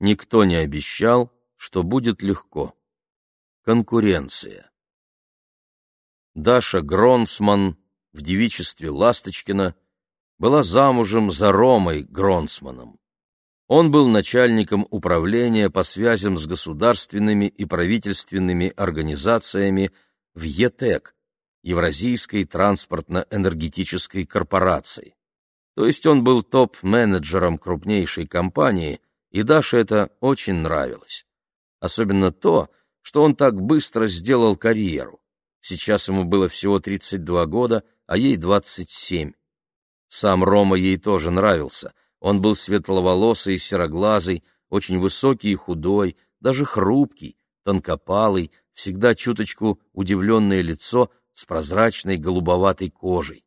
Никто не обещал, что будет легко. Конкуренция. Даша Гронсман в девичестве Ласточкина была замужем за Ромой Гронсманом. Он был начальником управления по связям с государственными и правительственными организациями в ЕТЭК, Евразийской транспортно-энергетической корпорации. То есть он был топ-менеджером крупнейшей компании, и Даше это очень нравилось. Особенно то, что он так быстро сделал карьеру. Сейчас ему было всего 32 года, а ей 27. Сам Рома ей тоже нравился — он был светловолосый и сероглазый, очень высокий и худой, даже хрупкий, тонкопалый, всегда чуточку удивленное лицо с прозрачной голубоватой кожей.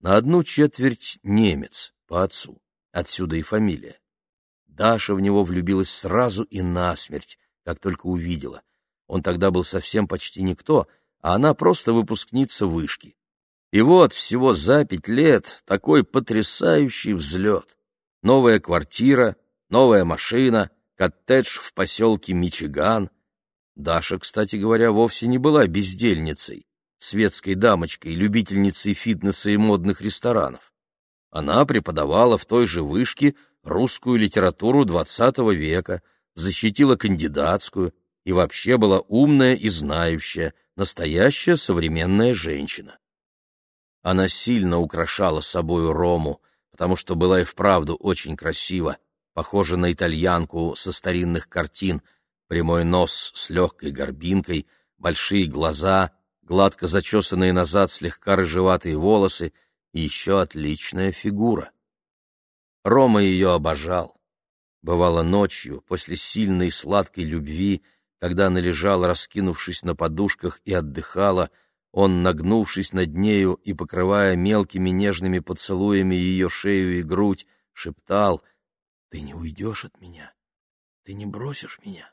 На одну четверть немец по отцу, отсюда и фамилия. Даша в него влюбилась сразу и насмерть, как только увидела. Он тогда был совсем почти никто, а она просто выпускница вышки. И вот всего за пять лет такой потрясающий взлет новая квартира, новая машина, коттедж в поселке Мичиган. Даша, кстати говоря, вовсе не была бездельницей, светской дамочкой, любительницей фитнеса и модных ресторанов. Она преподавала в той же вышке русскую литературу XX века, защитила кандидатскую и вообще была умная и знающая, настоящая современная женщина. Она сильно украшала собою Рому, потому что была и вправду очень красива, похожа на итальянку со старинных картин, прямой нос с легкой горбинкой, большие глаза, гладко зачесанные назад слегка рыжеватые волосы и еще отличная фигура. Рома ее обожал. Бывало ночью, после сильной сладкой любви, когда она лежала, раскинувшись на подушках, и отдыхала, он, нагнувшись над нею и покрывая мелкими нежными поцелуями ее шею и грудь, шептал «Ты не уйдешь от меня? Ты не бросишь меня?»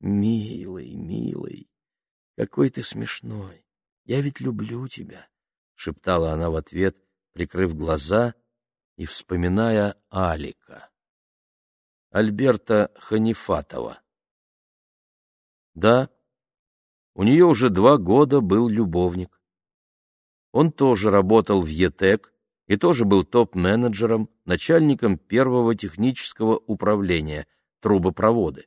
«Милый, милый, какой ты смешной! Я ведь люблю тебя!» — шептала она в ответ, прикрыв глаза и вспоминая Алика. Альберта Ханифатова. Да, у нее уже два года был любовник. Он тоже работал в ЕТЭК и тоже был топ-менеджером, начальником первого технического управления, трубопроводы.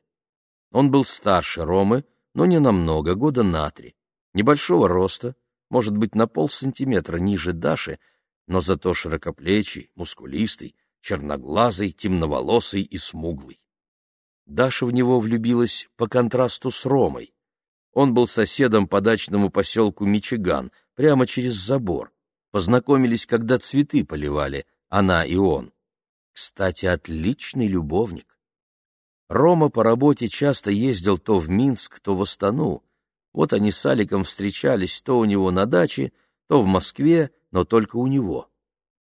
Он был старше Ромы, но не намного, года на три. Небольшого роста, может быть, на полсантиметра ниже Даши, но зато широкоплечий, мускулистый, черноглазый, темноволосый и смуглый. Даша в него влюбилась по контрасту с Ромой. Он был соседом по дачному поселку Мичиган, прямо через забор. Познакомились, когда цветы поливали, она и он. Кстати, отличный любовник. Рома по работе часто ездил то в Минск, то в Астану. Вот они с Аликом встречались то у него на даче, то в Москве, но только у него.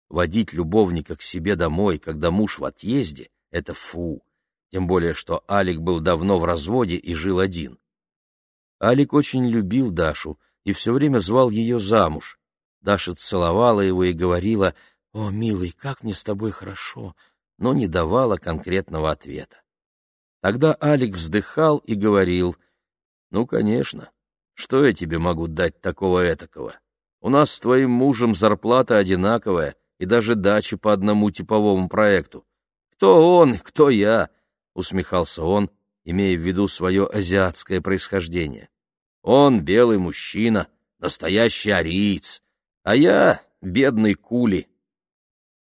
Водить любовника к себе домой, когда муж в отъезде, — это фу. Тем более, что Алик был давно в разводе и жил один. Алик очень любил Дашу и все время звал ее замуж. Даша целовала его и говорила, «О, милый, как мне с тобой хорошо», но не давала конкретного ответа. Тогда Алик вздыхал и говорил, «Ну, конечно, что я тебе могу дать такого-этакого? У нас с твоим мужем зарплата одинаковая и даже дачи по одному типовому проекту. Кто он, кто я?» — усмехался он, имея в виду свое азиатское происхождение. Он белый мужчина, настоящий ариец, а я бедный кули.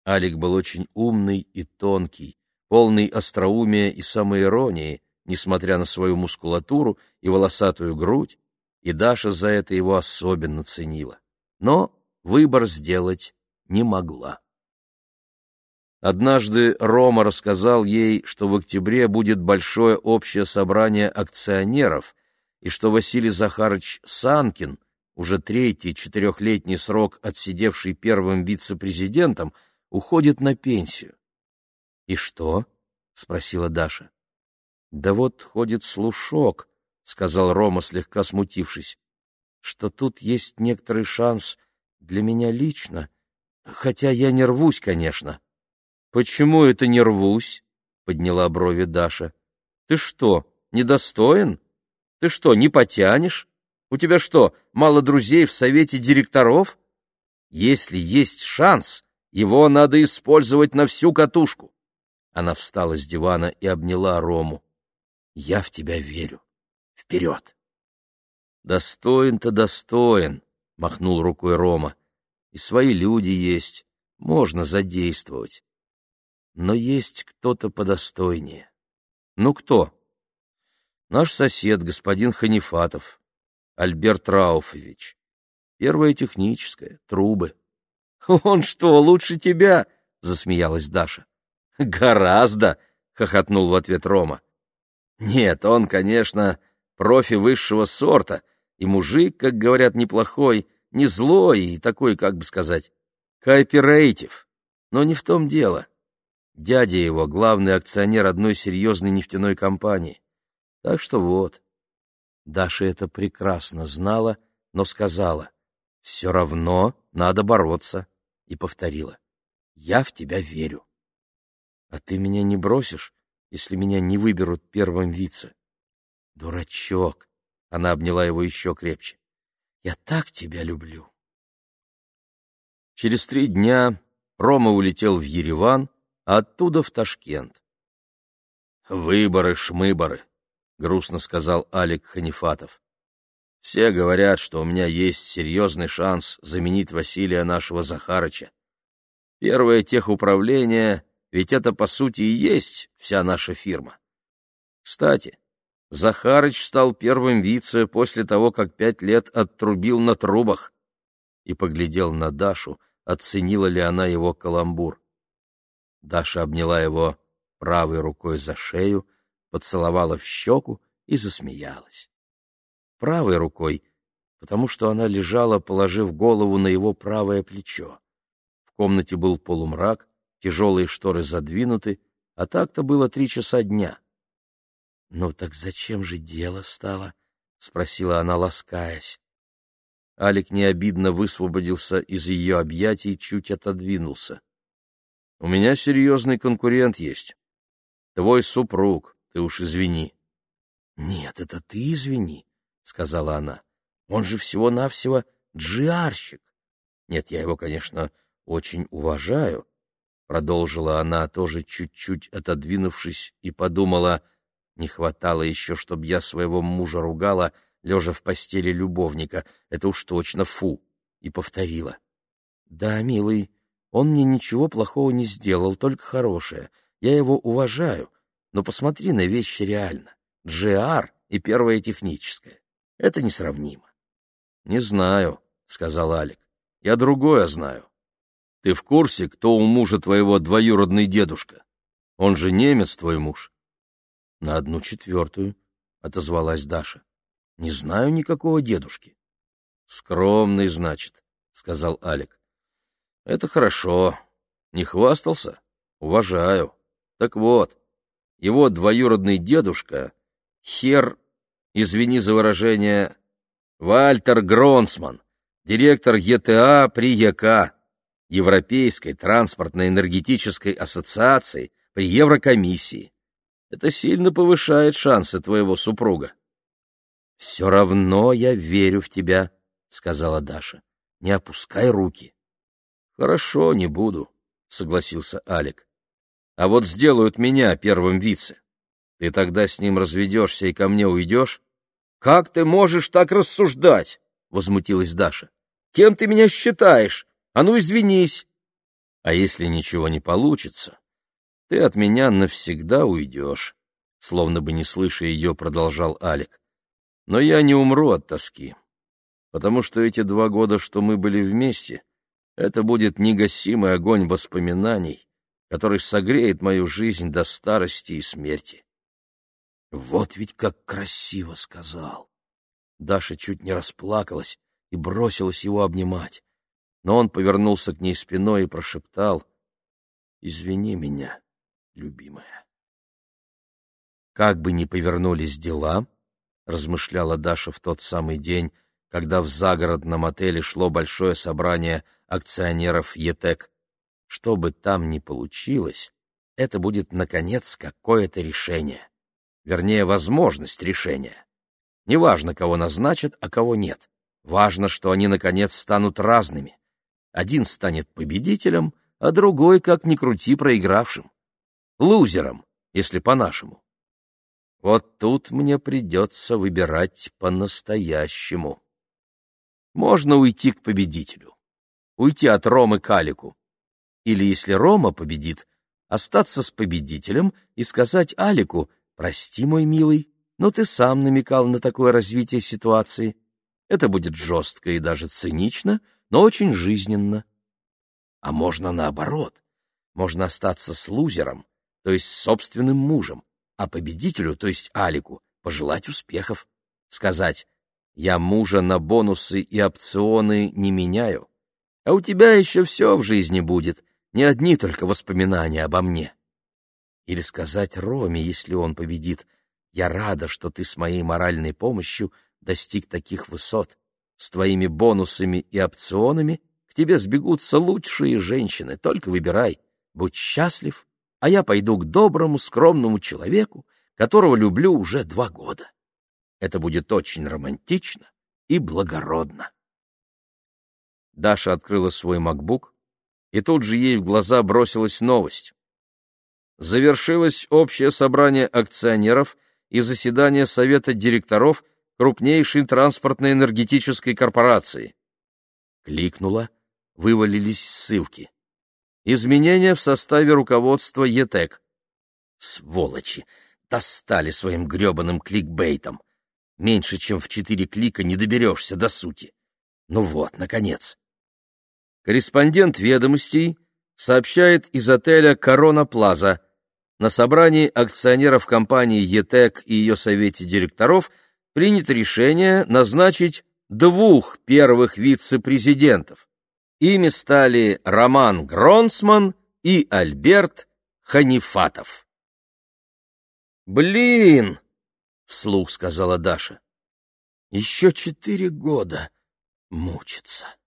Алик был очень умный и тонкий, полный остроумия и самоиронии, несмотря на свою мускулатуру и волосатую грудь, и Даша за это его особенно ценила. Но выбор сделать не могла. Однажды Рома рассказал ей, что в октябре будет большое общее собрание акционеров, и что Василий Захарович Санкин, уже третий четырехлетний срок отсидевший первым вице-президентом, уходит на пенсию. — И что? — спросила Даша. — Да вот ходит слушок, — сказал Рома, слегка смутившись, — что тут есть некоторый шанс для меня лично, хотя я не рвусь, конечно. — Почему это не рвусь? — подняла брови Даша. Ты что, недостоин? Ты что, не потянешь? У тебя что, мало друзей в совете директоров? Если есть шанс, его надо использовать на всю катушку. Она встала с дивана и обняла Рому. Я в тебя верю. Вперед! Достоин-то достоин, махнул рукой Рома. И свои люди есть, можно задействовать. Но есть кто-то подостойнее. Ну кто? Наш сосед, господин Ханифатов, Альберт Рауфович. Первое техническое, трубы. Он что, лучше тебя? Засмеялась Даша. Гораздо, хохотнул в ответ Рома. Нет, он, конечно, профи высшего сорта, и мужик, как говорят, неплохой, не злой и такой, как бы сказать, кооператив. Но не в том дело. Дядя его — главный акционер одной серьезной нефтяной компании. Так что вот. Даша это прекрасно знала, но сказала, «Все равно надо бороться», и повторила, «Я в тебя верю». «А ты меня не бросишь, если меня не выберут первым вице?» «Дурачок!» — она обняла его еще крепче. «Я так тебя люблю!» Через три дня Рома улетел в Ереван, а оттуда в Ташкент. «Выборы-шмыборы», — грустно сказал Алик Ханифатов. «Все говорят, что у меня есть серьезный шанс заменить Василия нашего Захарыча. Первое техуправление, ведь это, по сути, и есть вся наша фирма. Кстати, Захарыч стал первым вице после того, как пять лет оттрубил на трубах» и поглядел на Дашу, оценила ли она его каламбур. Даша обняла его правой рукой за шею, поцеловала в щеку и засмеялась. Правой рукой, потому что она лежала, положив голову на его правое плечо. В комнате был полумрак, тяжелые шторы задвинуты, а так-то было три часа дня. — Ну так зачем же дело стало? — спросила она, ласкаясь. Алик необидно высвободился из ее объятий чуть отодвинулся. У меня серьезный конкурент есть. Твой супруг, ты уж извини. — Нет, это ты извини, — сказала она. — Он же всего-навсего джиарщик. Нет, я его, конечно, очень уважаю, — продолжила она, тоже чуть-чуть отодвинувшись, и подумала, не хватало еще, чтобы я своего мужа ругала, лежа в постели любовника, это уж точно фу, и повторила. — Да, милый, он мне ничего плохого не сделал, только хорошее. Я его уважаю, но посмотри на вещи реально. GR и первое техническое. Это несравнимо. — Не знаю, — сказал Алик. — Я другое знаю. Ты в курсе, кто у мужа твоего двоюродный дедушка? Он же немец, твой муж. — На одну четвертую, — отозвалась Даша. — Не знаю никакого дедушки. — Скромный, значит, — сказал Алик. Это хорошо. Не хвастался? Уважаю. Так вот, его двоюродный дедушка, хер, извини за выражение, Вальтер Гронсман, директор ЕТА при ЕК, Европейской транспортно-энергетической ассоциации при Еврокомиссии. Это сильно повышает шансы твоего супруга. — Все равно я верю в тебя, — сказала Даша. — Не опускай руки. Хорошо, не буду, согласился Алик. А вот сделают меня первым вице. Ты тогда с ним разведешься и ко мне уйдешь? Как ты можешь так рассуждать? возмутилась Даша. Кем ты меня считаешь? А ну извинись. А если ничего не получится, ты от меня навсегда уйдешь, словно бы не слыша ее, продолжал Алик. Но я не умру от тоски, потому что эти два года, что мы были вместе, это будет негасимый огонь воспоминаний, который согреет мою жизнь до старости и смерти. Вот ведь как красиво сказал. Даша чуть не расплакалась и бросилась его обнимать. Но он повернулся к ней спиной и прошептал «Извини меня, любимая». Как бы ни повернулись дела, размышляла Даша в тот самый день, когда в загородном отеле шло большое собрание акционеров ЕТЭК. Что бы там ни получилось, это будет, наконец, какое-то решение. Вернее, возможность решения. Неважно, кого назначат, а кого нет. Важно, что они, наконец, станут разными. Один станет победителем, а другой, как ни крути, проигравшим. Лузером, если по-нашему. Вот тут мне придется выбирать по-настоящему. Можно уйти к победителю, уйти от Ромы к Алику. Или, если Рома победит, остаться с победителем и сказать Алику, «Прости, мой милый, но ты сам намекал на такое развитие ситуации. Это будет жестко и даже цинично, но очень жизненно». А можно наоборот. Можно остаться с лузером, то есть собственным мужем, а победителю, то есть Алику, пожелать успехов. Сказать «Я мужа на бонусы и опционы не меняю, а у тебя еще все в жизни будет, не одни только воспоминания обо мне». Или сказать Роме, если он победит «Я рада, что ты с моей моральной помощью достиг таких высот. С твоими бонусами и опционами к тебе сбегутся лучшие женщины, только выбирай, будь счастлив а я пойду к доброму, скромному человеку, которого люблю уже два года. Это будет очень романтично и благородно. Даша открыла свой макбук, и тут же ей в глаза бросилась новость. Завершилось общее собрание акционеров и заседание Совета директоров крупнейшей транспортно-энергетической корпорации. Кликнула, вывалились ссылки. Изменения в составе руководства ЕТЭК. Сволочи! Достали своим гребаным кликбейтом. Меньше чем в четыре клика не доберешься до сути. Ну вот, наконец. Корреспондент «Ведомостей» сообщает из отеля «Корона Плаза». На собрании акционеров компании ЕТЭК и ее совете директоров принято решение назначить двух первых вице-президентов. Ими стали Роман Гронсман и Альберт Ханифатов. «Блин!» — вслух сказала Даша. «Еще четыре года мучиться».